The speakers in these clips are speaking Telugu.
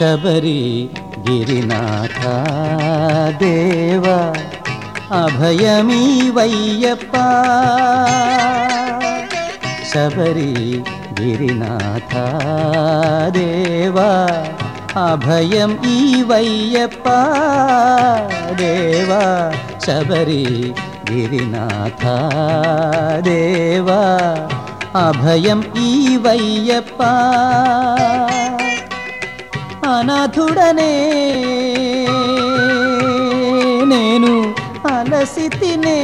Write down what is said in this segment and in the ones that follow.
శబరి గిరినాథ దేవ అభయమీవయ్యప్ప శబరి గిరినాథ దేవా అభయం ఈవయ్యప్ప దేవా శబరి గిరినాథ దేవా అభయం ఈవయ్యప్ప అనాథుడనే నేను అలసితినే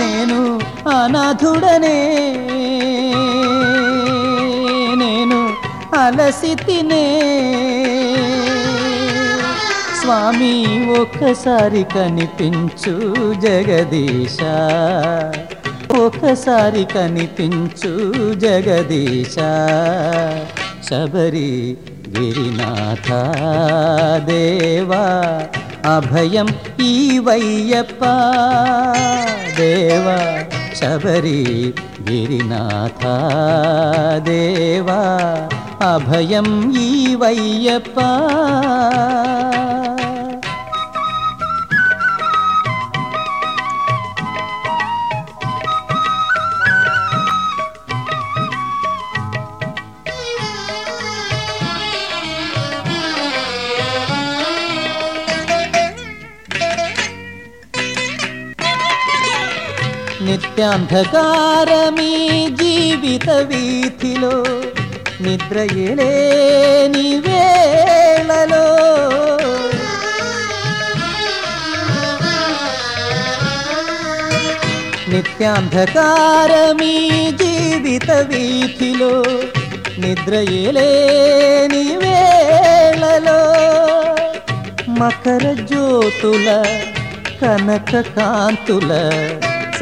నేను అనాథుడనే. నేను అలసితినే స్వామి ఒక్కసారి కనిపించు జగదీశ. ఒకసారి కనిపించు జగదీశ. శబరి గిరినాథ దేవా అభయం ఈవయ్యప్ప దేవా శబరి గిరినాథ దేవా అభయం ఈవయ్యప్ప నిత్యాంధకారమీ జీవిత వీధిలో నిద్రయలేని వేళలో నిత్యాంధకారమీ జీవిత వీధిలో నిద్రయలేని వేళలో మకర జ్యోతుల కనక కాంతుల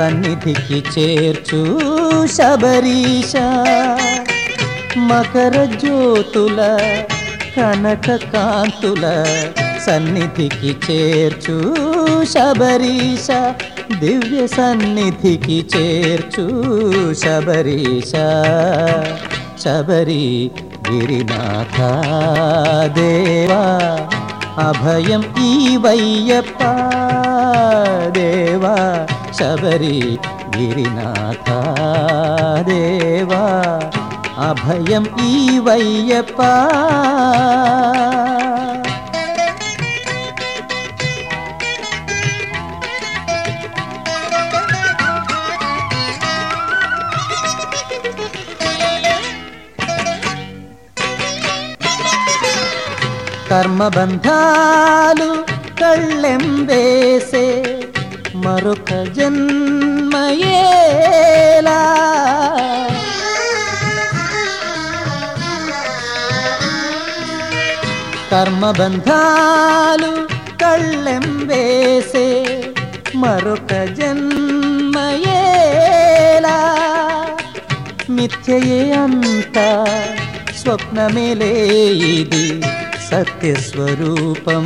సన్నిధికి చేర్చు శబరీష. మకర జ్యోతుల కనక కాంతుల సన్నిధికి చేర్చు శబరీష. దివ్య సన్నిధికి చేర్చు శబరీష. శబరి గిరినాథ దేవా అభయం ఈ వయ్యప్ప. శబరి గిరినాథ దేవా అభయం ఈ వయ్యప్ప కర్మబంధాలు కళ్ళెం వేసే మరొక జన్మయేలా. కర్మబంధాలు కళ్ళెం వేసే మరొక జన్మయేలా. మిథ్యయే అంత స్వప్నమేలే ఇది సత్యస్వరూపం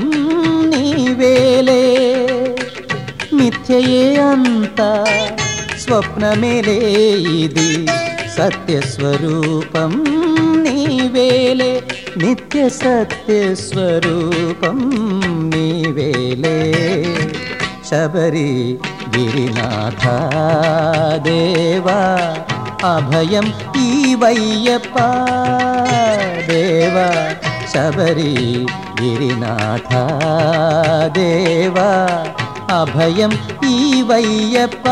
నీవేలే మిథ్యయే అంత స్వప్నమేలే ఇది సత్యస్వరూపం నీవేలే నిత్య సత్యస్వరూపం నీవేలే శబరి గిరినాథ దేవా అభయం ఈవయ్యప్ప దేవా శబరి గిరినాథ దేవా అభయం ఈవయ్యప్ప.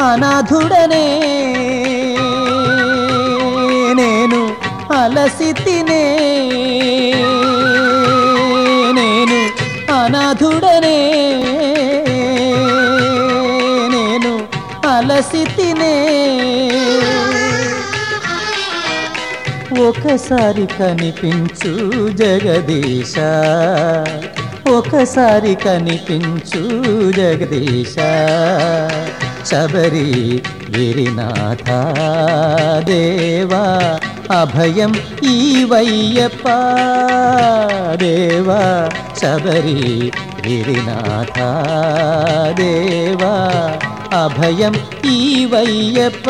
అనాథుడనే నేను అలసితినే నేను అనాథుడనే నేను అలసితినే ఒకసారి కనిపించు జగదీశ ఒకసారి కనిపించు జగదీశ. శబరి గిరినాథ దేవా అభయం ఈ వయ్యప్ప దేవా. శబరి గిరినాథ దేవా అభయం ఈ వయ్యప్ప.